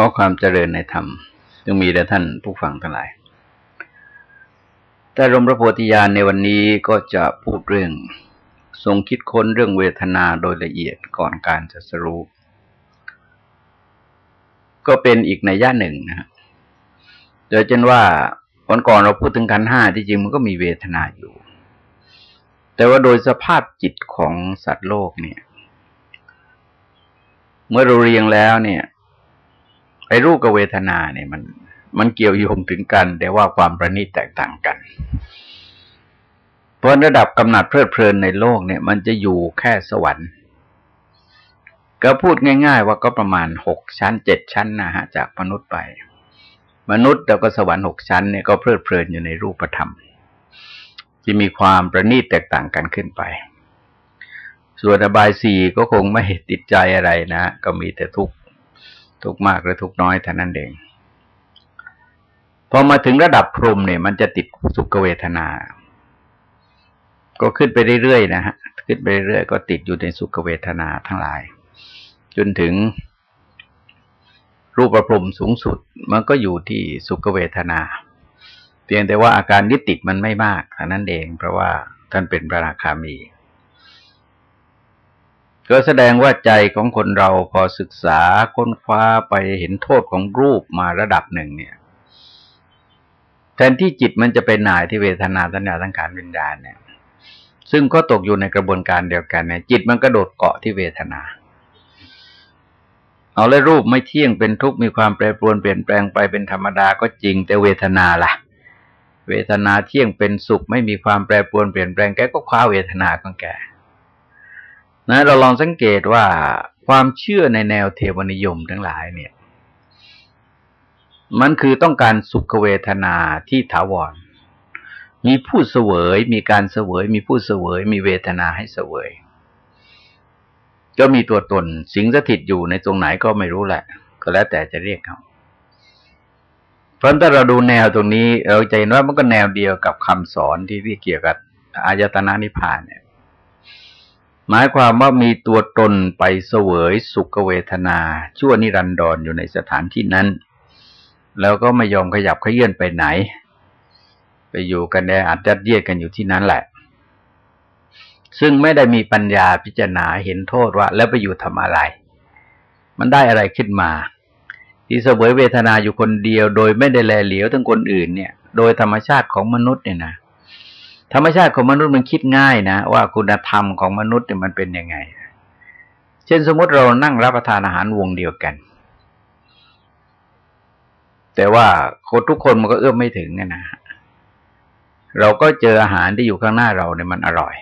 อความเจริญในธรรมจึงมีแด่ท่านผู้ฟังทั้งหลาย แต่รมพระโพธิญาณในวันนี้ก็จะพูดเรื่อง ทรงคิดค้นเรื่องเวทนาโดยละเอียดก่อนการจะสรุปก็เป็นอีกในย่าหนึ่งนะฮะโดยเช่นว่าวันก่อนเราพูดถึงขันห้าที่จริงมันก็มีเวทนาอยู่ แต่ว่าโดยสภาพจิตของสัตว์โลกเนี่ย เมื่อเราเรียงแล้วเนี่ย ไอ้รูปกับเวทนาเนี่ยมัน มันเกี่ยวโยงถึงกัน แต่ว่าความประณีตแตกต่างกัน เพราะระดับกำหนัดเพลิดเพลินในโลกเนี่ย มันจะอยู่แค่สวรรค์ ก็พูดง่าย ๆ ว่าก็ประมาณหกชั้นเจ็ดชั้นนะฮะจากมนุษย์ไป มนุษย์แล้วก็สวรรค์หกชั้นเนี่ยก็เพลิดเพลินอยู่ในรูปธรรมที่มีความประณีตแตกต่างกันขึ้นไป ส่วนอบายสี่ก็คงไม่ติดใจอะไรนะ ก็มีแต่ทุกข์ ทุกมากหรือทุกน้อยเท่านั้นเองพอมาถึงระดับพรมเนี่ย มันจะติดสุขเวทนา ก็ขึ้นไปเรื่อยๆนะฮะขึ้นไปเรื่อยๆก็ติดอยู่ในสุขเวทนาทั้งหลาย จนถึงรูปประพรมสูงสุด มันก็อยู่ที่สุขเวทนาเพียงแต่ว่าอาการยึดติดมันไม่มากเท่านั้นเอง เพราะว่าท่านเป็นพระราคามี ก็แสดงว่าใจของคนเราพอศึกษาค้นคว้าไปเห็นโทษของรูปมาระดับหนึ่งเนี่ย แทนที่จิตมันจะไปหน่ายที่เวทนาสัญญาสังขารวิญญาณเนี่ย ซึ่งก็ตกอยู่ในกระบวนการเดียวกันเนี่ย จิตมันกระโดดเกาะที่เวทนา เอาเลยรูปไม่เที่ยงเป็นทุกข์มีความแปรปรวนเปลี่ยนแปลงไปเป็นธรรมดาก็จริงแต่เวทนาล่ะ เวทนาเที่ยงเป็นสุขไม่มีความแปรปรวนเปลี่ยนแปลงแกก็คว้าเวทนาของแก นะเราลองสังเกตว่าความเชื่อในแนวเทวนิยมทั้งหลายเนี่ย มันคือต้องการสุขเวทนาที่ถาวร มีผู้เสวย มีการเสวย มีผู้เสวย มีเวทนาให้เสวย ก็มีตัวตนสิงสถิตอยู่ในตรงไหนก็ไม่รู้แหละ ก็แล้วแต่จะเรียกเขาเพราะถ้าเราดูแนวตรงนี้ เราจะเห็นว่ามันก็แนวเดียวกับคำสอนที่ที่เกี่ยวกับอายตนะนิพพานเนี่ย หมายความว่ามีตัวตนไปเสวยสุขเวทนา ชั่วนิรันดรออยู่ในสถานที่นั้น แล้วก็ไม่ยอมขยับขยื่นไปไหน ไปอยู่กันในอัดยัดเยียดกันอยู่ที่นั้นแหละ ซึ่งไม่ได้มีปัญญาพิจารณาเห็นโทษว่า แล้วไปอยู่ทำอะไร มันได้อะไรขึ้นมา ที่เสวยเวทนาอยู่คนเดียว โดยไม่ได้แลเหลียวทั้งคนอื่นเนี่ย โดยธรรมชาติของมนุษย์เนี่ยนะ ธรรมชาติของมนุษย์มันคิดง่ายนะว่าคุณธรรมของมนุษย์เนี่ยมันเป็นยังไง เช่นสมมติเรานั่งรับประทานอาหารวงเดียวกัน แต่ว่าคนทุกคนมันก็เอื้อมไม่ถึงนะเราก็เจออาหารที่อยู่ข้างหน้าเราเนี่ยมันอร่อย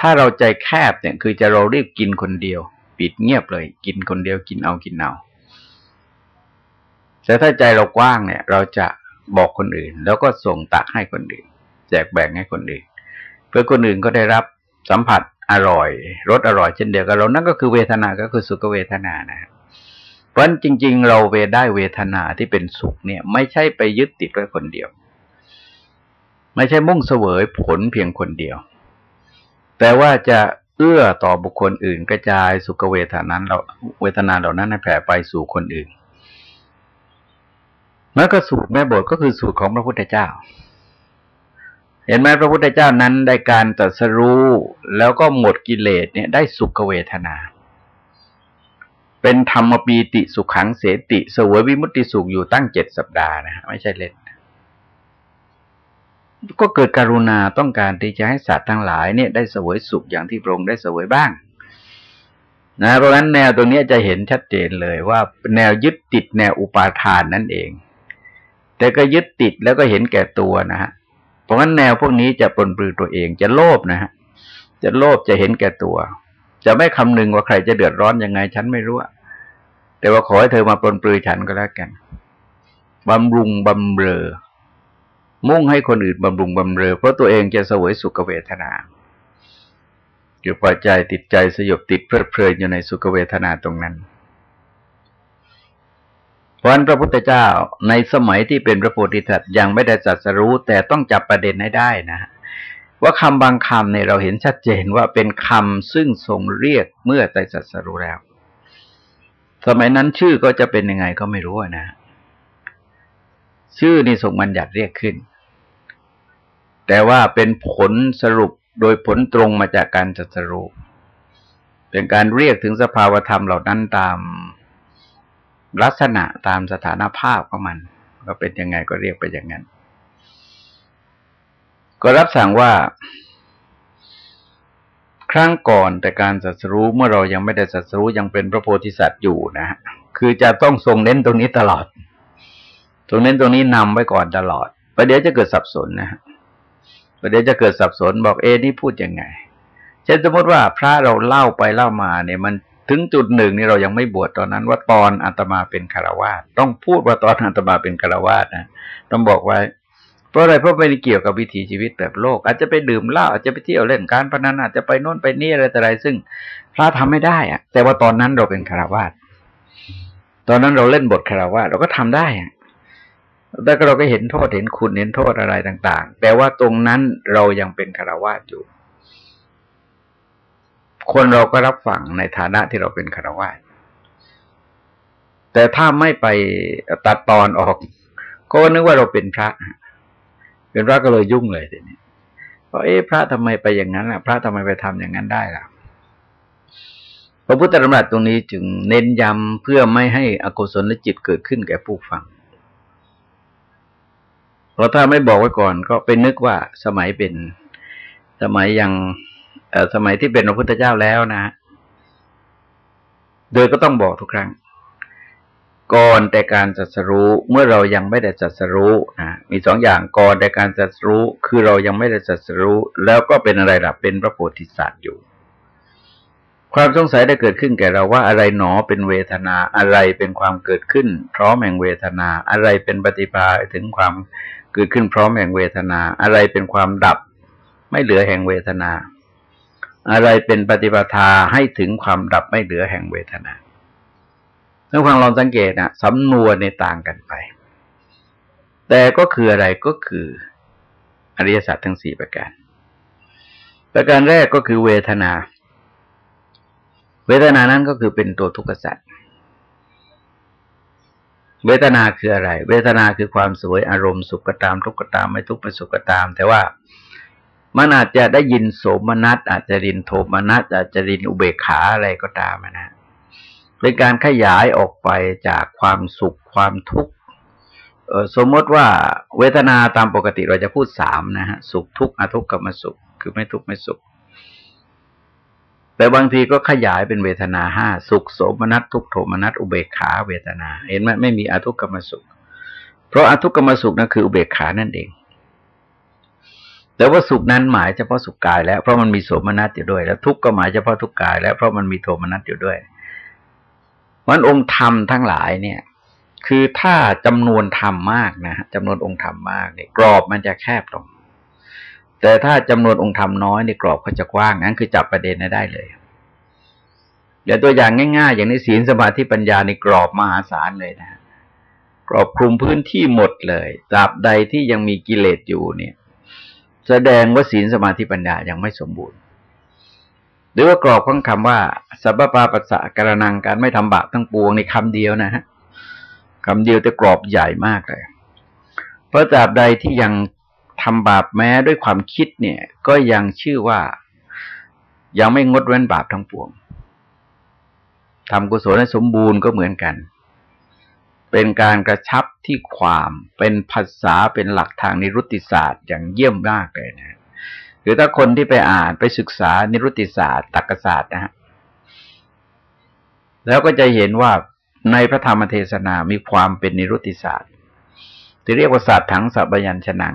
ถ้าเราใจแคบเนี่ยคือจะเรารีบกินคนเดียว ปิดเงียบเลย กินคนเดียวกินเอากินเอาแต่ถ้าใจเรากว้างเนี่ย เราจะ บอกคนอื่น แล้วก็ส่งตักให้คนอื่น แจกแบ่งให้คนอื่น เพื่อคนอื่นก็ได้รับสัมผัสอร่อยรสอร่อยเช่นเดียวกับเรานั่นก็คือเวทนาก็คือสุขเวทนานะเพราะจริง ๆ เราเวได้เวทนาที่เป็นสุขเนี่ย ไม่ใช่ไปยึดติดไว้คนเดียว ไม่ใช่มุ่งเสวยผลเพียงคนเดียว แต่ว่าจะเอื้อต่อบุคคลอื่น กระจายสุขเวทนานั้นเราเวทนาเหล่านั้นแผ่ไปสู่คนอื่น แล้วก็สูตรแม่บทก็คือสูตรของพระพุทธเจ้า เห็นไหมพระพุทธเจ้านั้นได้การตรัสรู้แล้วก็หมดกิเลสเนี่ยได้สุขเวทนา เป็นธรรมปีติสุขขังเสติสวยวิมุตติสุขอยู่ตั้งเจ็ดสัปดาห์นะไม่ใช่เล่นก็เกิดการุณาต้องการที่จะให้สัตว์ทั้งหลายเนี่ยได้สวยสุขอย่างที่พระองค์ได้สวยบ้างนะเพราะฉะนั้นแนวตรงนี้จะเห็นชัดเจนเลยว่าแนวยึดติดแนวอุปาทานนั่นเอง แต่ก็ยึดติดแล้วก็เห็นแก่ตัวนะฮะเพราะงั้นแนวพวกนี้จะปนปลือตัวเองจะโลภนะฮะจะโลภจะเห็นแก่ตัว จะไม่คำนึงว่าใครจะเดือดร้อนยังไง ฉันไม่รู้แต่ว่าขอให้เธอมาปนปลือฉันก็แล้วกันบำรุงบำเรอ มุ่งให้คนอื่นบำรุงบำเรอ เพราะตัวเองจะสวยสุขเวทนาอยู่ปล่อใจติดใจสยบติดเพลิดเพลินอยู่ในสุขเวทนาตรงนั้น ราะนั้นพระพุทธเจ้าในสมัยที่เป็นพระโพธิสัตว์ยังไม่ได้จัดสรู้ แต่ต้องจับประเด็นให้ได้นะว่าคำบางคำเนี่ยเราเห็นชัดเจนว่าเป็นคำซึ่งทรงเรียกเมื่อไต่จัดสรู้แล้ว สมัยนั้นชื่อก็จะเป็นยังไงก็ไม่รู้นะ ชื่อนี่ส่งบัญญัติเรียกขึ้น แต่ว่าเป็นผลสรุปโดยผลตรงมาจากการจัดสรุปเป็นการเรียกถึงสภาวธรรมเหล่านั้นตาม ลักษณะตามสถานภาพของมัน ก็เป็นยังไงก็เรียกไปอย่างนั้น ก็รับสั่งว่า ครั้งก่อนแต่การสัสรู้เมื่อเรายังไม่ได้สัสรู้ยังเป็นพระโพธิสัตว์อยู่นะฮะคือจะต้องทรงเน้นตรงนี้ตลอด ตรงเน้นตรงนี้นำไว้ก่อนตลอดประเดี๋ยวจะเกิดสับสนนะฮะประเดี๋ยวจะเกิดสับสนบอกเอ๊นี่พูดยังไงเช่นสมมติว่าพระเราเล่าไปเล่ามาเนี่ยมัน ถึงจุดหนึ่งนี่เรายังไม่บวชตอนนั้น ว่าตอนอาตมาเป็นคารวาสต้องพูดว่าตอนอาตมาเป็นคารวาสนะต้องบอกไว้ เพราะอะไรเพราะไม่ได้เกี่ยวกับวิถีชีวิตแบบโลก อาจจะไปดื่มเหล้าอาจจะไปเที่ยวเล่นการพนันอาจจะไปโน่นไปนี่อะไรแต่ไร ซึ่งพระทำไม่ได้อะแต่ว่าตอนนั้นเราเป็นคารวาสตอนนั้นเราเล่นบทคารวาสเราก็ทำได้อะแต่เราก็เห็นโทษเห็นคุณเห็นโทษอะไรต่าง ๆ แต่ว่าตรงนั้นเรายังเป็นคารวาสอยู่ คนเราก็รับฟังในฐานะที่เราเป็นคารวะแต่ถ้าไม่ไปตัดตอนออก ก็นึกว่าเราเป็นพระ เป็นพระก็เลยยุ่งเลยทีนี้เพราะเอ๊ะพระทำไมไปอย่างนั้นล่ะ พระทำไมไปทำอย่างนั้นได้ล่ะพระพุทธธรรมรัตตรงนี้จึงเน้นย้ำเพื่อไม่ให้อกุศลจิตเกิดขึ้นแก่ผู้ฟัง เพราะถ้าไม่บอกไว้ก่อนก็เป็นนึกว่าสมัยเป็นสมัยยัง สมัยที่เป็นพระพุทธเจ้าแล้วนะ โดยก็ต้องบอกทุกครั้ง ก่อนแต่การจัดสรู้เมื่อเรายังไม่ได้จัดสรู้นะมีสองอย่างก่อนแต่การจัดสรู้คือเรายังไม่ได้จัดสรู้ แล้วก็เป็นอะไรล่ะเป็นพระโพธิสัตว์อยู่ ความสงสัยได้เกิดขึ้นแก่เราว่าอะไรหนอเป็นเวทนาอะไรเป็นความเกิดขึ้น พร้อมแห่งเวทนาอะไรเป็นปฏิภาถึงความเกิดขึ้นพร้อมแห่งเวทนา อะไรเป็นความดับ ไม่เหลือแห่งเวทนา อะไรเป็นปฏิปทาให้ถึงความดับไม่เหลือแห่งเวทนาท่านฟังลองสังเกตนะสำนวนในต่างกันไป แต่ก็คืออะไรก็คืออริยสัจทั้งสี่ประการ ประการแรกก็คือเวทนา เวทนานั้นก็คือเป็นตัวทุกข์สัจเวทนาคืออะไร เวทนาคือความสวยอารมณ์สุขก็ตามทุกข์ก็ตามไม่ทุกข์ไม่สุขก็ตาม แต่ว่า มันอาจจะได้ยินโสมนัสอาจจะรินโทมนัสอาจจะรินอุเบกขาอะไรก็ตามนะเป็นการขยายออกไปจากความสุขความทุกข์สมมติว่าเวทนาตามปกติเราจะพูดสามนะฮะสุขทุกข์อทุกข์กับมาสุข คือไม่ทุกข์ไม่สุข แต่บางทีก็ขยายเป็นเวทนาห้าสุขโสมนัสทุกโทมนัสอุเบกขาเวทนา เห็นไหมไม่มีอทุกข์กับมสุข เพราะอทุกข์กับมสุขนั่นคืออุเบกขานั่นเอง แต่ว่าสุขนั้นหมายเฉพาะสุขกาย แล้วเพราะมันมีโสมนัสอยู่ด้วย แล้วทุกข์ก็หมายเฉพาะทุกกายแล้วเพราะมันมีโทมนัสอยู่ด้วยมันองค์ธรรมทั้งหลายเนี่ย คือถ้าจำนวนธรรมมากนะจำนวนองค์ธรรมมากเนี่ยกรอบมันจะแคบลง แต่ถ้าจำนวนองค์ธรรมน้อยเนี่ยกรอบก็จะกว้างงั้นคือจับประเด็นได้เลยเดี๋ยวตัวอย่างง่าย ๆ อย่างในศีลสมาธิปัญญาในกรอบมหาศาลเลยนะกรอบคลุมพื้นที่หมดเลยตราบใดที่ยังมีกิเลสอยู่เนี่ย แสดงว่าศีลสมาธิปัญญายังไม่สมบูรณ์ หรือว่ากรอบของคำว่า สัพพปาปัสสะกรนังการไม่ทำบาปทั้งปวงในคำเดียวนะฮะคำเดียวแต่กรอบใหญ่มากเลย เพราะตราบใดที่ยังทำบาปแม้ด้วยความคิดเนี่ย ก็ยังชื่อว่ายังไม่งดเว้นบาปทั้งปวงทำกุศลให้สมบูรณ์ก็เหมือนกัน เป็นการกระชับที่ความเป็นภาษาเป็นหลักทางนิรุติศาสตร์อย่างเยี่ยมมากเลยนะคือถ้าคนที่ไปอ่านไปศึกษานิรุติศาสตร์ตรรกศาสตร์นะฮะแล้วก็จะเห็นว่าในพระธรรมเทศนามีความเป็นนิรุติศาสตร์ ที่เรียกว่าศาสตร์ถังสัพยัญชนะ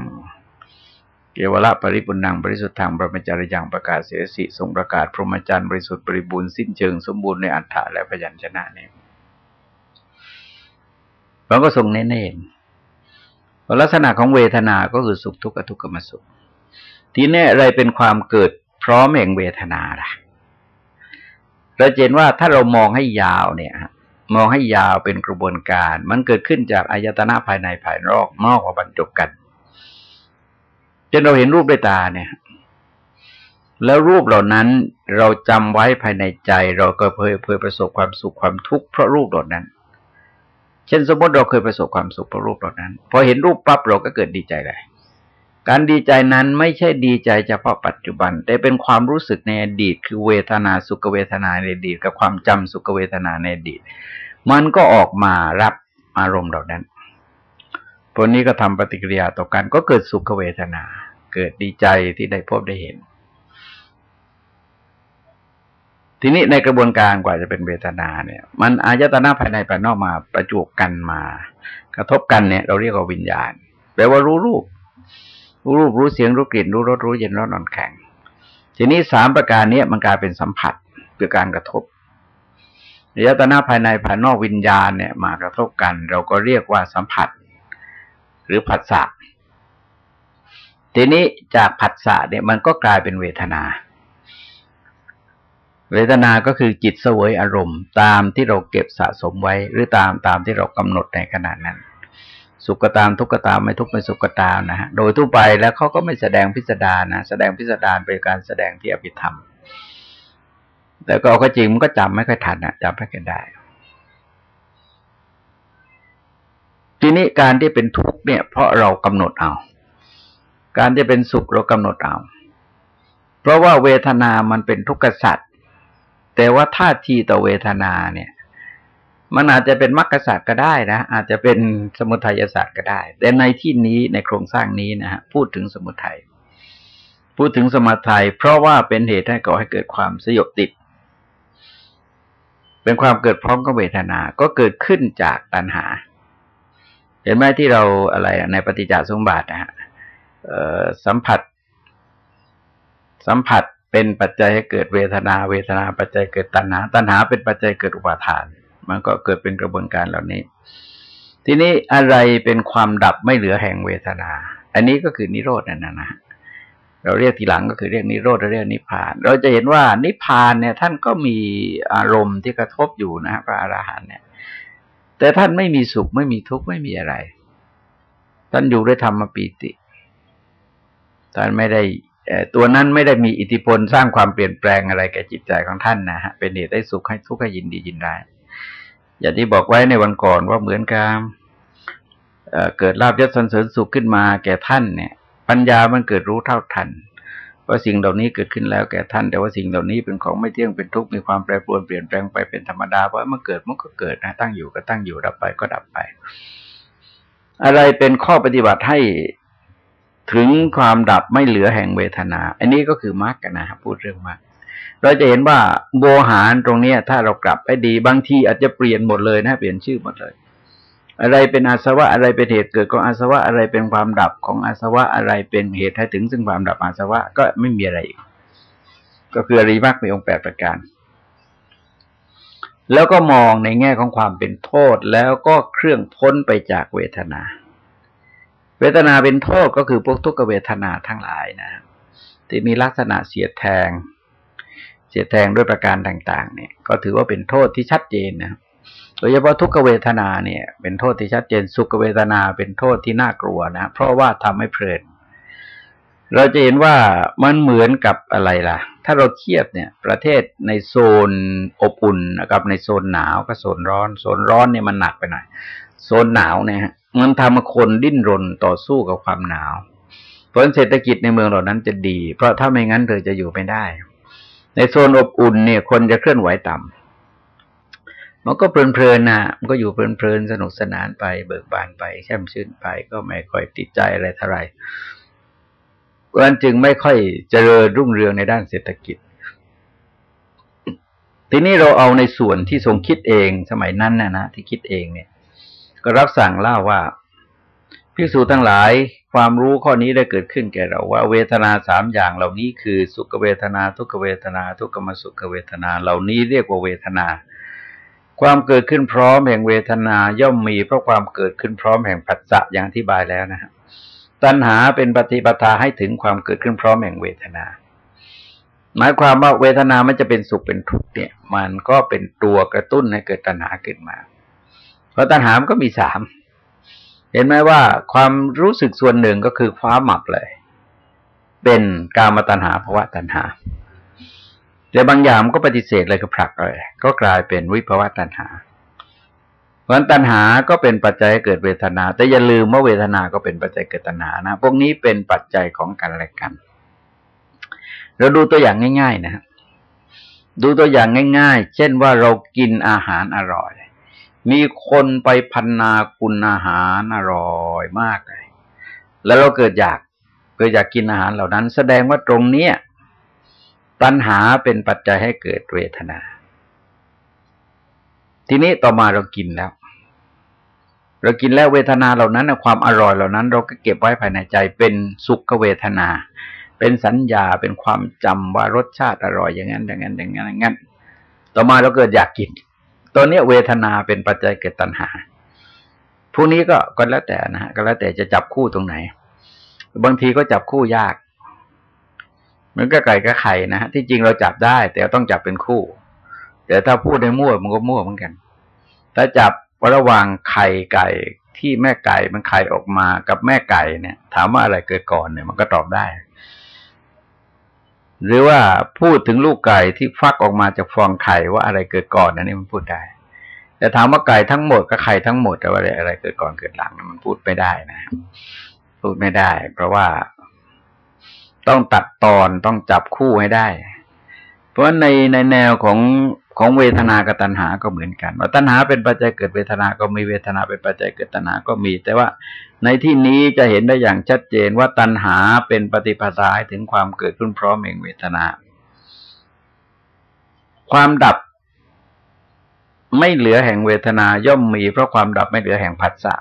เกวละปริปุนังบริสุทธิ์ทางประมจริยังประกาศเสสิทรงประกาศพรหมจรรย์บริสุทธิ์บริบูรณ์สิ้นเชิงสมบูรณ์ในอัฏฐะและพยัญชนะเนี่ย เราก็ทรงเน้นเองลักษณะของเวทนาก็คือสุขทุกข์ทุกขมสุข ทีนี้อะไรเป็นความเกิดพร้อมแห่งเวทนาล่ะเราเห็นว่าถ้าเรามองให้ยาวเนี่ยมองให้ยาวเป็นกระบวนการ มันเกิดขึ้นจากอายตนะภายในภายนอกนอกมาบรรจบกันจนเราเห็นรูปด้วยตาเนี่ย แล้วรูปเหล่านั้นเราจำไว้ภายในใจ เราก็เคยเคยประสบความสุขความทุกข์เพราะรูปเหล่านั้น ช่นสมมติเราเคยประสบความสุขเพราะรูปเหล่านั้น พอเห็นรูปปั๊บเราก็เกิดดีใจเลยการดีใจนั้นไม่ใช่ดีใจเฉพาะปัจจุบัน แต่เป็นความรู้สึกในอดีต คือเวทนาสุขเวทนาในอดีต กับความจำสุขเวทนาในอดีต มันก็ออกมารับอารมณ์เหล่านั้นผลนี้ก็ทำปฏิกิริยาต่อกันก็เกิดสุขเวทนา เกิดดีใจที่ได้พบได้เห็น ทีนี้ในกระบวนการกว่าจะเป็นเวทนาเนี่ย มันอายตนะภายในภายนอกมาประจุกันมา กระทบกันเนี่ยเราเรียกว่าวิญญาณแปลว่ารู้รูป รู้รูปรู้เสียงรู้กลิ่น รู้รสรู้เย็นร้อนนอนแข็ง ทีนี้สามประการนี้มันกลายเป็นสัมผัสคือการกระทบอายตนะภายในภายนอกวิญญาณเนี่ยมากระทบกัน เราก็เรียกว่าสัมผัส หรือผัสสะทีนี้จากผัสสะเนี่ยมันก็กลายเป็นเวทนา เวทนาก็คือจิตเสวยอารมณ์ ตามที่เราเก็บสะสมไว้ หรือตามตามที่เรากำหนดในขณะนั้น สุขตามทุกขตามไม่ทุกไม่สุขตามนะฮะโดยทั่วไปแล้วเขาก็ไม่แสดงพิสดารนะแสดงพิสดารเป็นการแสดงที่อภิธรรม แต่ก็ก็จริงมันก็จำไม่ค่อยทันนะจำไม่ค่อยได้ ทีนี้การที่เป็นทุกข์เนี่ย เพราะเรากำหนดเอา การที่เป็นสุขเรากำหนดเอา เพราะว่าเวทนามันเป็นทุกข์สัตว์ แต่ว่าท่าทีต่อเวทนาเนี่ย มันอาจจะเป็นมรรคศาสตร์ก็ได้นะ อาจจะเป็นสมุทัยศาสตร์ก็ได้ แต่ในที่นี้ในโครงสร้างนี้นะฮะพูดถึงสมุทัยพูดถึงสมุทัยเพราะว่าเป็นเหตุให้ก่อให้เกิดความสยบติด เป็นความเกิดพร้อมกับเวทนา ก็เกิดขึ้นจากตัณหา เห็นไหมที่เราอะไรในปฏิจจสมบัตินะฮะสัมผัส สัมผัส เป็นปัจจัยให้เกิดเวทนา เวทนาปัจจัยเกิดตัณหา ตัณหาเป็นปัจจัยเกิดอุปาทาน มันก็เกิดเป็นกระบวนการเหล่านี้ ทีนี้อะไรเป็นความดับไม่เหลือแห่งเวทนา อันนี้ก็คือนิโรธนั่นนะนะเราเรียกทีหลังก็คือเรียกนิโรธเราเรียกนิพพาน เราจะเห็นว่านิพพานเนี่ย ท่านก็มีอารมณ์ที่กระทบอยู่นะพระอรหันต์เนี่ย แต่ท่านไม่มีสุขไม่มีทุกข์ไม่มีอะไร ท่านอยู่ด้วยธรรมปีติท่านไม่ได้ ตัวนั้นไม่ได้มีอิทธิพลสร้างความเปลี่ยนแปลงอะไรแก่จิตใจของท่านนะฮะเป็นเหตุให้สุขให้ทุกข์ให้ยินดียินได้อย่างที่บอกไว้ในวันก่อนว่าเหมือนกับเกิดลาบยศสันเสริญสุขขึ้นมาแก่ท่านเนี่ย ปัญญามันเกิดรู้เท่าทันว่าสิ่งเหล่านี้เกิดขึ้นแล้วแก่ท่าน แต่ว่าสิ่งเหล่านี้เป็นของไม่เที่ยงเป็นทุกข์มีความแปรปรวนเปลี่ยนแปลงไปเป็นธรรมดาเพราะมันเกิดมันก็เกิดนะตั้งอยู่ก็ตั้งอยู่ดับไปก็ดับไป อะไรเป็นข้อปฏิบัติให้ ถึงความดับไม่เหลือแห่งเวทนา อันนี้ก็คือมรรคนะพูดเรื่องมรรคเราจะเห็นว่าโบหารตรงเนี้ย ถ้าเรากลับไปดีบางทีอาจจะเปลี่ยนหมดเลยนะเปลี่ยนชื่อหมดเลย อะไรเป็นอาสวะอะไรเป็นเหตุเกิดของอาสวะอะไรเป็นความดับของอาสวะอะไรเป็นเหตุให้ถึงซึ่งความดับอาสวะก็ไม่มีอะไรอีกก็คืออริมักมีองค์แปดประการ แล้วก็มองในแง่ของความเป็นโทษแล้วก็เครื่องพ้นไปจากเวทนา เวทนาเป็นโทษก็คือพวกทุกขเวทนาทั้งหลายนะ ที่มีลักษณะเสียดแทง เสียดแทงด้วยประการต่าง ๆ เนี่ย ก็ถือว่าเป็นโทษที่ชัดเจนนะโดยเฉพาะทุกขเวทนาเนี่ย เป็นโทษที่ชัดเจนสุขเวทนาเป็นโทษที่น่ากลัวนะเพราะว่าทำให้เพลินเราจะเห็นว่ามันเหมือนกับอะไรล่ะ ถ้าเราเทียบเนี่ย ประเทศในโซนอบอุ่นกับในโซนหนาวกับโซนร้อน โซนร้อนเนี่ยมันหนักไปหน่อย โซนหนาวเนี่ย มันทำให้คนดิ้นรนต่อสู้กับความหนาว ผลเศรษฐกิจในเมืองเหล่านั้นจะดี เพราะถ้าไม่งั้นเธอจะอยู่ไม่ได้ ในโซนอบอุ่นเนี่ย คนจะเคลื่อนไหวต่ำมันก็เพลินๆนะมันก็อยู่เพลินๆสนุกสนานไป เบิกบานไปแช่มชื่นไป ก็ไม่ค่อยติดใจอะไรเท่าไหร่เพราะนั้นจึงไม่ค่อยเจริญรุ่งเรืองในด้านเศรษฐกิจทีนี้เราเอาในส่วนที่ทรงคิดเองสมัยนั้นนะนะที่คิดเองเนี่ย ก็รับสั่งเล่าว่าพิสูจทั้งหลายความรู้ข้อนี้ได้เกิดขึ้นแก่เราว่า เวทนาสามอย่างเหล่านี้คือ สุขเวทนา ทุกเวทนา ทุกขมสุขเวทนา เหล่านี้เรียกว่าเวทนา ความเกิดขึ้นพร้อมแห่งเวทนาย่อมมีเพราะความเกิดขึ้นพร้อมแห่งปัจจะอย่างที่บายแล้วนะฮะตัณหาเป็นปฏิปทาให้ถึงความเกิดขึ้นพร้อมแห่งเวทนา หมายความว่าเวทนามันจะเป็นสุขเป็นทุกข์เนี่ย มันก็เป็นตัวกระตุ้นให้เกิดตัณหาขึ้นมา เพราะตัณหามันก็มีสามเห็นไหมว่าความรู้สึกส่วนหนึ่งก็คือคว้าหมับเลย เป็นกามตัณหาภาวะตัณหาแต่บางอย่างก็ปฏิเสธเลยก็ผลักเลยก็กลายเป็นวิภาวะตัณหา เพราะตัณหาก็เป็นปัจจัยเกิดเวทนา แต่อย่าลืมว่าเวทนาก็เป็นปัจจัยเกิดตัณหานะ พวกนี้เป็นปัจจัยของกันและกัน เราดูตัวอย่างง่าย ๆ นะดูตัวอย่างง่าย ๆ เช่นว่าเรากินอาหารอร่อย มีคนไปพันนาคุณอาหารอร่อยมากเลย แล้วเราเกิดอยาก เกิดอยากกินอาหารเหล่านั้น แสดงว่าตรงเนี้ยตัณหาเป็นปัจจัยให้เกิดเวทนา ทีนี้ต่อมาเรากินแล้ว เรากินแล้วเวทนาเหล่านั้นความอร่อยเหล่านั้น เราก็เก็บไว้ภายในใจเป็นสุขเวทนา เป็นสัญญาเป็นความจำว่ารสชาติอร่อยอย่างนั้นอย่างนั้นอย่างนั้นอย่างนั้น ต่อมาเราเกิดอยากกิน ตัวนี้เวทนาเป็นปัจจัยเกิดตัณหา พวกนี้ก็ก็แล้วแต่นะฮะก็แล้วแต่จะจับคู่ตรงไหน บางทีก็จับคู่ยากมันก็ไก่ก็ไข่นะฮะที่จริงเราจับได้ แต่ต้องจับเป็นคู่ แต่ถ้าพูดในมั่วมันก็มั่วเหมือนกัน ถ้าจับระหว่างไข่ไก่ที่แม่ไก่มันไข่ออกมากับแม่ไก่เนี่ย ถามว่าอะไรเกิดก่อนเนี่ย มันก็ตอบได้ หรือว่าพูดถึงลูกไก่ที่ฟักออกมาจากฟองไข่ว่าอะไรเกิดก่อนอันนี้มันพูดได้ แต่ถามว่าไก่ทั้งหมดกับไข่ทั้งหมดแต่ว่าอะไรเกิดก่อนเกิดหลังมันพูดไม่ได้นะพูดไม่ได้ เพราะว่าต้องตัดตอนต้องจับคู่ให้ได้ เพราะในในแนวของ ของเวทนากับตัณหาก็เหมือนกันว่าตัณหาเป็นปัจจัยเกิดเวทนาก็มีเวทนาเป็นปัจจัยเกิดตัณหาก็มี แต่ว่าในที่นี้จะเห็นได้อย่างชัดเจนว่าตัณหาเป็นปฏิปทาถึงความเกิดขึ้นพร้อมเองเวทนา ความดับไม่เหลือแห่งเวทนาย่อมมีเพราะความดับไม่เหลือแห่งผัสสะ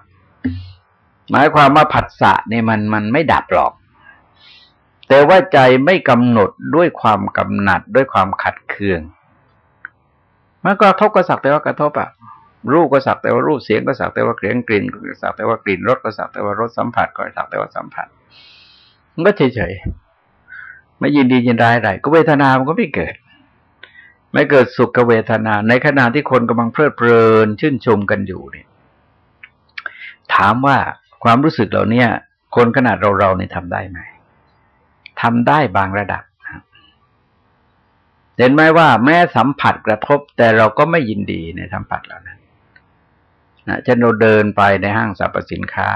หมายความว่าผัสสะนี่มันมันไม่ดับหรอก แต่ว่าใจไม่กำหนดด้วยความกำหนัดด้วยความขัดเคือง มันก็ทบก็สักแต่ว่ากระทบอะรูปก็สักแต่ว่ารูปเสียงก็สักแต่ว่าเสียงกลิ่นก็สักแต่ว่ากลิ่นรสก็สักแต่ว่ารสสัมผัสก็สักแต่ว่าสัมผัส มันก็เฉยๆไม่ยินดียินร้ายอะไรก็เวทนามันก็ไม่เกิด ไม่เกิดสุขเวทนา ในขณะที่คนกำลังเพลิดเพลินชื่นชมกันอยู่เนี่ย ถามว่าความรู้สึกเหล่านี้คนขนาดเราเราเนี่ยทำได้ไหมทำได้บางระดับ เห็นไหมว่าแม้สัมผัสกระทบแต่เราก็ไม่ยินดีในสัมผัสเหล่านั้นนะเช่นเราเดินไปในห้างสรรพสินค้า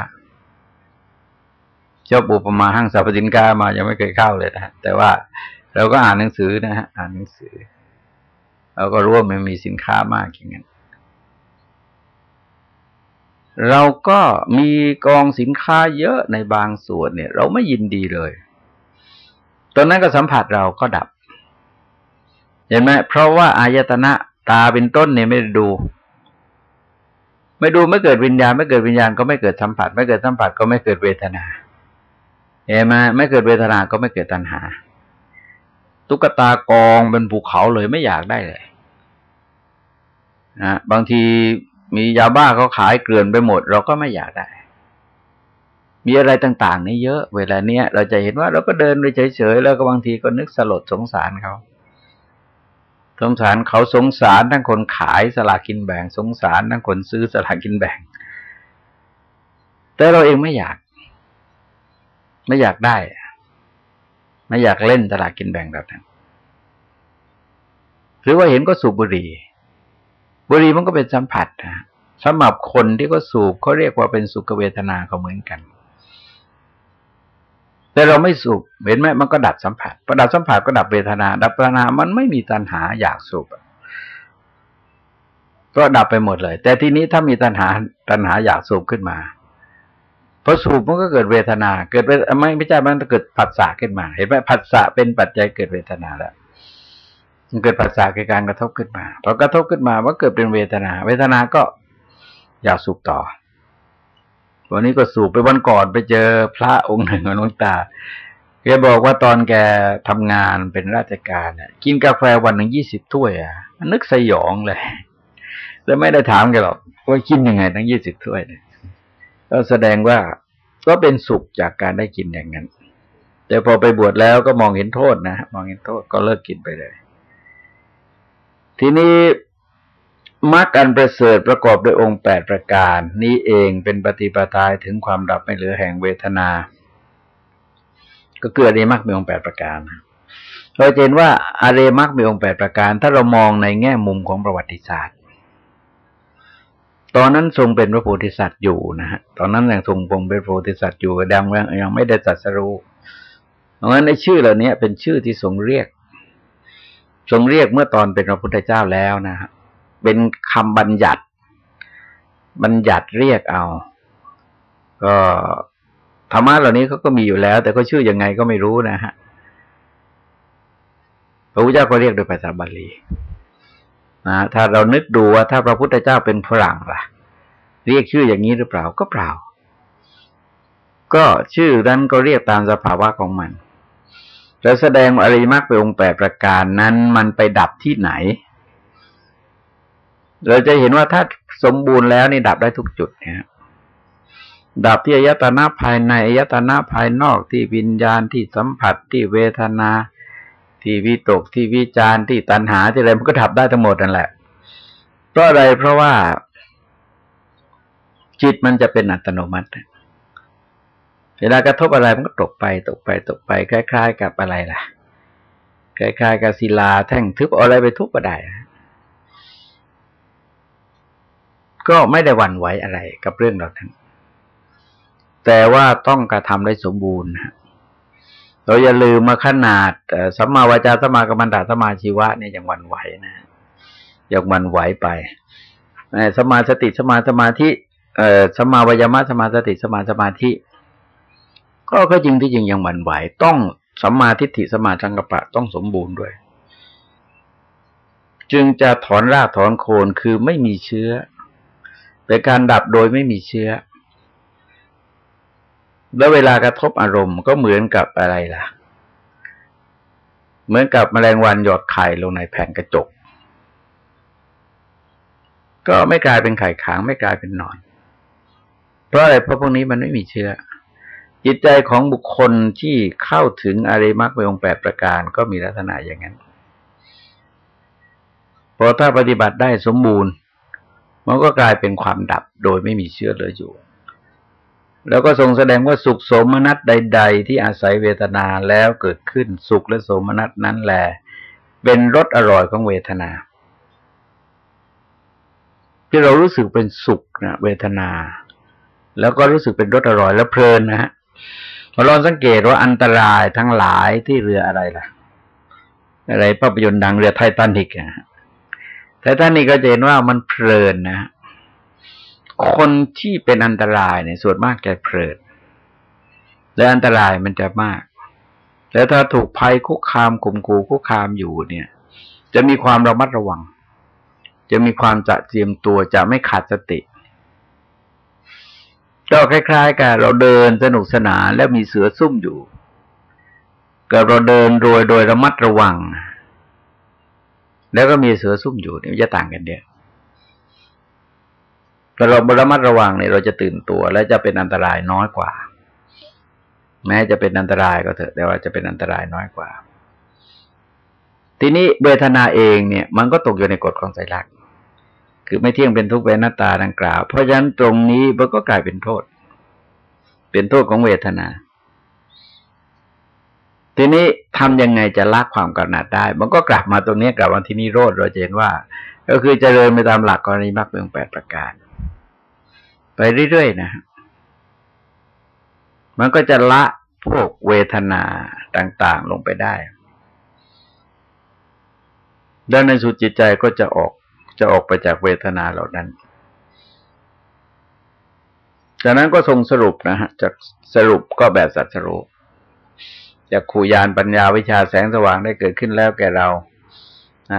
เจ้าบุปมาห้างสรรพสินค้ามายังไม่เคยเข้าเลยนะแต่ว่าเราก็อ่านหนังสือนะฮะอ่านหนังสือเราก็รู้ว่ามันมีสินค้ามากอย่างนั้นเราก็มีกองสินค้าเยอะในบางส่วนเนี่ย เราไม่ยินดีเลย ตอนนั้นก็สัมผัสเราก็ดับ เห็นไหมเพราะว่าอายตนะตาเป็นต้นเนี่ยไม่ดู ไม่ดูไม่เกิดวิญญาณ ไม่เกิดวิญญาณก็ไม่เกิดสัมผัส ไม่เกิดสัมผัสก็ไม่เกิดเวทนาเห็นไหมไม่เกิดเวทนาก็ไม่เกิดตัณหา ตุ๊กตากองเป็นภูเขาเลยไม่อยากได้เลยนะบางทีมียาบ้าเขาขายเกลื่อนไปหมด เราก็ไม่อยากได้ มีอะไรต่าง ๆ นี่เยอะ เวลาเนี้ยเราจะเห็นว่าเราก็เดินไปเฉยๆแล้วก็บางทีก็นึกสลดสงสารเขา สงสารเขาสงสารทั้งคนขายสลากินแบ่ง สงสารทั้งคนซื้อสลากินแบ่ง แต่เราเองไม่อยาก ไม่อยากได้ ไม่อยากเล่นสลากินแบ่งแบบนั้นหรือว่าเห็นก็สูบบุหรี่ บุหรี่มันก็เป็นสัมผัสนะสำหรับคนที่ก็สูบเขาเรียกว่าเป็นสุขเวทนาเขาเหมือนกัน แต่เราไม่สูบเห็นไหมมันก็ดับสัมผัสพอดับสัมผัสก็ดับเวทนา ดับเวทนามันไม่มีตัณหาอยากสูบก็ดับไปหมดเลย แต่ทีนี้ถ้ามีตัณหาตัณหาอยากสูบขึ้นมาพอสูบมันก็เกิดเวทนา เกิดไม่ไม่ใช่มันเกิดผัสสะขึ้นมา เห็นไหมผัสสะเป็นปัจจัยเกิดเวทนาแล้วมันเกิดผัสสะคือการกระทบขึ้นมาพอกระทบขึ้นมาว่าเกิดเป็นเวทนา เวทนาก็อยากสูบต่อ วันนี้ก็สูบไปวันก่อนไปเจอพระองค์หนึ่งของน้องตาแกบอกว่าตอนแกทำงานเป็นราชการเนี่ยกินกาแฟวันหนึ่งยี่สิบถ้วยอะมันนึกสยองเลยแล้วไม่ได้ถามแกหรอกว่ากินยังไงทั้งยี่สิบถ้วยเนี่ยก็แสดงว่าก็เป็นสุขจากการได้กินอย่างนั้น แต่พอไปบวชแล้วก็มองเห็นโทษนะมองเห็นโทษก็เลิกกินไปเลย ทีนี้ มรรคอันประเสริฐประกอบด้วยองค์แปดประการ นี้เองเป็นปฏิปทาถึงความดับไม่เหลือแห่งเวทนา ก็เกิดอริมักมีองค์แปดประการเราเห็นว่าอริมักมีองค์แปดประการ ถ้าเรามองในแง่มุมของประวัติศาสตร์ ตอนนั้นทรงเป็นพระโพธิสัตว์อยู่นะฮะตอนนั้นยังทรงเป็นพระโพธิสัตว์อยู่ดังยังไม่ได้ตรัสรู้เพราะฉะนั้นในชื่อเหล่านี้เป็นชื่อที่ทรงเรียกทรงเรียกเมื่อตอนเป็นพระพุทธเจ้าแล้วนะฮะ เป็นคำบัญญัติ บัญญัติเรียกเอา ก็ธรรมะเหล่านี้เขาก็มีอยู่แล้ว แต่ก็ชื่อยังไงก็ไม่รู้นะฮะพระพุทธเจ้าก็เรียกโดยภาษาบาลีนะถ้าเรานึกดูว่าถ้าพระพุทธเจ้าเป็นฝรั่งล่ะ เรียกชื่ออย่างนี้หรือเปล่าก็เปล่า ก็ชื่อนั้นก็เรียกตามสภาวะของมันแล้วแสดงอริมักเป็นองค์แปดประการนั้นมันไปดับที่ไหน เราจะเห็นว่าถ้าสมบูรณ์แล้วนี่ดับได้ทุกจุดเนี่ยดับที่อายตนะภายในอายตนะภายนอกที่วิญญาณที่สัมผัสที่เวทนา ที่วิตกที่วิจารที่ตัณหาที่อะไรมันก็ดับได้ทั้งหมดนั่นแหละเพราะอะไรเพราะว่า จิตมันจะเป็นอัตโนมัติเวลากระทบอะไรมันก็ตกไปตกไปตกไปคล้าย ๆ กับอะไรล่ะคล้ายๆกับศิลาแท่งทึบอะไรไปทุบก็ได้ ก็ไม่ได้หวั่นไหวอะไรกับเรื่องเหล่านั้น แต่ว่าต้องกระทำได้สมบูรณ์เราอย่าลืมมาขนาดสัมมาวาจาสัมมากรรมตาสัมมาชีวะเนี่ยยังวันไหวนะยังวันไหวไปสมาสติสมาสมาธิเอ่อสมาวิยมะสมาสติสมาสมาธิก็ก็จริงที่จริงยังวันไหว ต้องสัมมาทิฏฐิสมาสังกปะต้องสมบูรณ์ด้วย จึงจะถอนรากถอนโคนคือไม่มีเชื้อ เป็นการดับโดยไม่มีเชื้อ แล้วเวลากระทบอารมณ์ก็เหมือนกับอะไรล่ะ เหมือนกับแมลงวันหยอดไข่ลงในแผ่นกระจก ก็ไม่กลายเป็นไข่ค้างไม่กลายเป็นนอน เพราะอะไรเพราะพวกนี้มันไม่มีเชื้อ จิตใจของบุคคลที่เข้าถึงอริมักไปองแปดประการก็มีลักษณะอย่างนั้นพอถ้าปฏิบัติได้สมบูรณ์ มันก็กลายเป็นความดับโดยไม่มีเชื้อเหลืออยู่ แล้วก็ทรงแสดงว่าสุขโสมนัสใด ๆ ที่อาศัยเวทนาแล้วเกิดขึ้นสุขและโสมนัสนั้นแหละเป็นรสอร่อยของเวทนา ที่เรารู้สึกเป็นสุขนะเวทนา แล้วก็รู้สึกเป็นรสอร่อยและเพลินนะฮะลองสังเกตว่าอันตรายทั้งหลายที่เรืออะไรล่ะ อะไรภาพยนตร์ดังเรือไททานิกอะ ไททานิกก็จะเห็นว่ามันเพลินนะ คนที่เป็นอันตรายเนี่ยส่วนมากจะเพลิดและอันตรายมันจะมาก แล้วถ้าถูกภัยคุกคามข่มขู่คุกคามอยู่เนี่ย จะมีความระมัดระวัง จะมีความจะเตรียมตัวจะไม่ขาดสติก็คล้าย ๆกันเราเดินสนุกสนานแล้วมีเสือซุ่มอยู่ กับเราเดินโดยโดยระมัดระวัง แล้วก็มีเสือซุ่มอยู่นี่จะต่างกันเดียวแต่เราระมัดระวังเนี่ยเราจะตื่นตัว และจะเป็นอันตรายน้อยกว่า แม้จะเป็นอันตรายก็เถอะ แต่ว่าจะเป็นอันตรายน้อยกว่า ทีนี้เวทนาเองเนี่ย มันก็ตกอยู่ในกฎของไตรลักษณ์คือไม่เที่ยงเป็นทุกข์เป็นหน้าตาดังกล่าว เพราะฉะนั้นตรงนี้มันก็กลายเป็นโทษ เป็นโทษของเวทนา ทีนี้ทำยังไงจะละความกำหนัดได้ มันก็กลับมาตรงนี้กลับมาที่นิโรธเราเห็นว่า ก็คือจเจริญไปตามหลักกรณีมรรคเองแปดประการ ไปเรื่อยๆนะ มันก็จะละพวกเวทนาต่าง ๆ ลงไปได้ด้านในสุดจิตใจก็จะออกจะออกไปจากเวทนาเหล่านั้น จากนั้นก็ทรงสรุปนะฮะจากสรุปก็แบบสัจสรุป จากขูยานปัญญาวิชาแสงสว่างได้เกิดขึ้นแล้วแก่เรา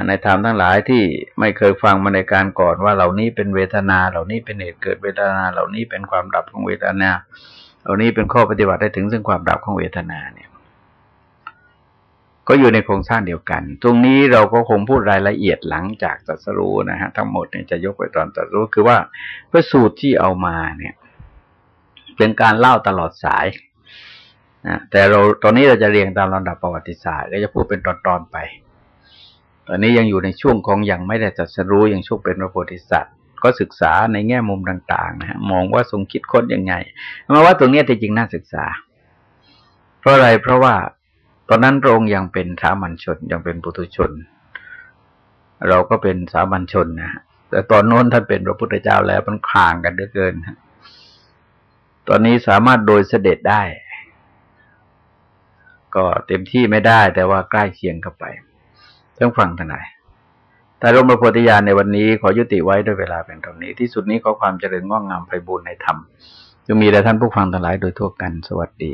ในธรรมทั้งหลายที่ไม่เคยฟังมาในการก่อนว่าเหล่านี้เป็นเวทนา เหล่านี้เป็นเหตุเกิดเวทนา เหล่านี้เป็นความดับของเวทนา เหล่านี้เป็นข้อปฏิบัติได้ถึงซึ่งความดับของเวทนาเนี่ย ก็อยู่ในโครงสร้างเดียวกัน ตรงนี้เราก็คงพูดรายละเอียดหลังจากตรัสรู้นะฮะทั้งหมดเนี่ยจะยกไปตอนตรัสรู้คือว่าพระสูตรที่เอามาเนี่ย เป็นการเล่าตลอดสาย นะแต่เราตอนนี้เราจะเรียงตามลำดับประวัติศาสตร์ก็จะพูดเป็นตอนๆไป ตอนนี้ยังอยู่ในช่วงของยังไม่ได้จัดสรู้ยังช่วงเป็นพระโพธิสัตว์ก็ศึกษาในแง่มุมต่างๆนะฮะมองว่าทรงคิดค้นยังไงมาว่าตรงนี้จริงน่าศึกษา เพราะอะไรเพราะว่าตอนนั้นพระองค์ยังเป็นสามัญชนยังเป็นปุถุชน เราก็เป็นสามัญชนนะแต่ตอนโน้นท่านเป็นพระพุทธเจ้าแล้วมันคลางกันเหลือเกินตอนนี้สามารถโดยเสด็จได้ ก็เต็มที่ไม่ได้แต่ว่าใกล้เคียงเข้าไปต้องฟังทนายแต่ร่มพระโพธิญาณในวันนี้ขอยุติไว้ด้วยเวลาเป็นตรงนี้ ที่สุดนี้ขอความเจริญงอกงามไปบูรณนธรรมจะมีแด่ท่านผู้ฟังทั้งหลายโดยทั่วกันสวัสดี